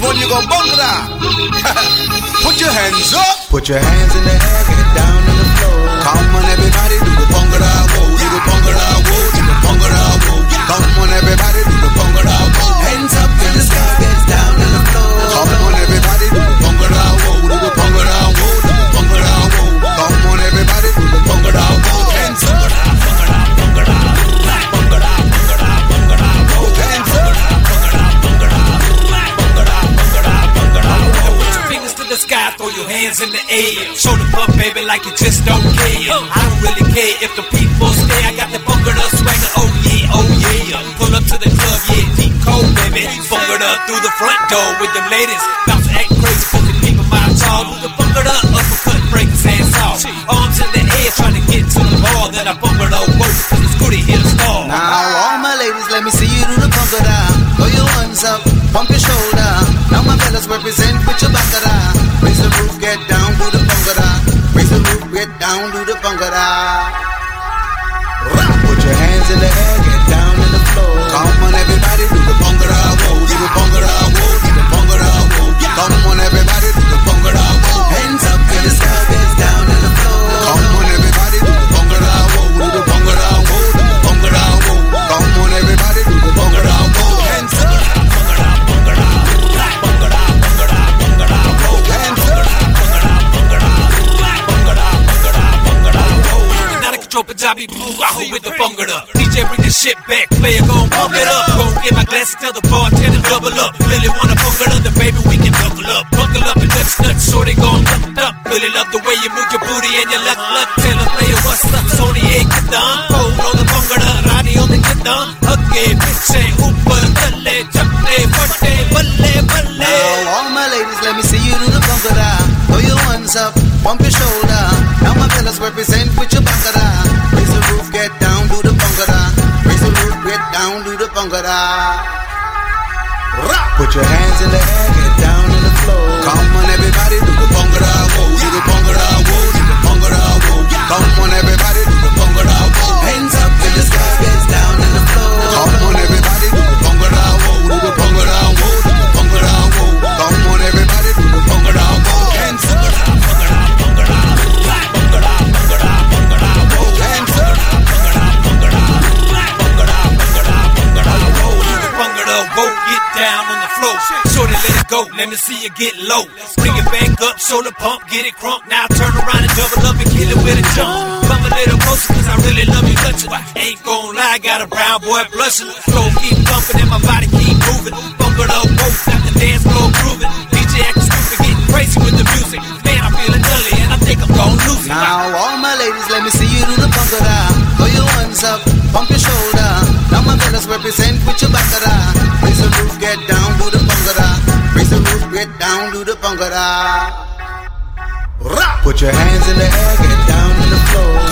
One you go bhangra. Put your hands up. Put your hands in the air, hands in the air. Show the pump, baby, like you just don't care. I don't really care if the people stay. I got the bunker up swagger, oh yeah, oh yeah. Pull up to the club, yeah, deep cold, baby. Bunkered up through the front door with them ladies. Bounce act crazy, fucking people my tall. Do the bunkered up, uppercut, break his ass off. Arms in the air, trying to get to the ball. Then I bunkered up, whoa, cause it's here to stall. Now all my ladies, let me see you do the conga down. Throw your hands up, pump your shoulder. Now my fellas represent with your back Raise down, do the down. Put your hands in the air, get down on the floor. Come on, everybody, do the bhangra, whoa, do the bhangra, control Punjabi blue, wahoo with the bungada. DJ bring the shit back, player gon' pump it up. Gon' get my glass, tell the bartender double up. Really wanna bunker up, then baby we can buckle up. Buckle up and nuts nuts, so they gon' lift up. Really love the way you move your booty and your left left. Tell a player what's up, Sony ain't get done. Cold on the bungada, Rani on the kidda. Hugge, piche, upar, thalle, chatte, fatte, balle, balle. Now all my ladies, let me see you do the conga down. Throw your hands up, pump your shoulder. Now my fellas represent with your the roof, get down, do the the roof, get down, do the down. Put your hands in the air, down on the floor. Shorty, let it go, let me see you get low. Bring it back up, shoulder pump, get it crunk. Now turn around and double up and kill it with a jump. Come a little closer, cause I really love you touching. Ain't gon' lie, I got a brown boy blushing. Flow keep bumping and my body keep moving. Bungered up, whoa, got the dance floor grooving. DJ acting stupid, getting crazy with the music. Man, I'm feeling dully and I think I'm gon' lose it. Now all my ladies, let me see you do the down. Throw your hands up, pump your shoulder. Now my fellas represent with your back Put your hands in the air, get down on the floor.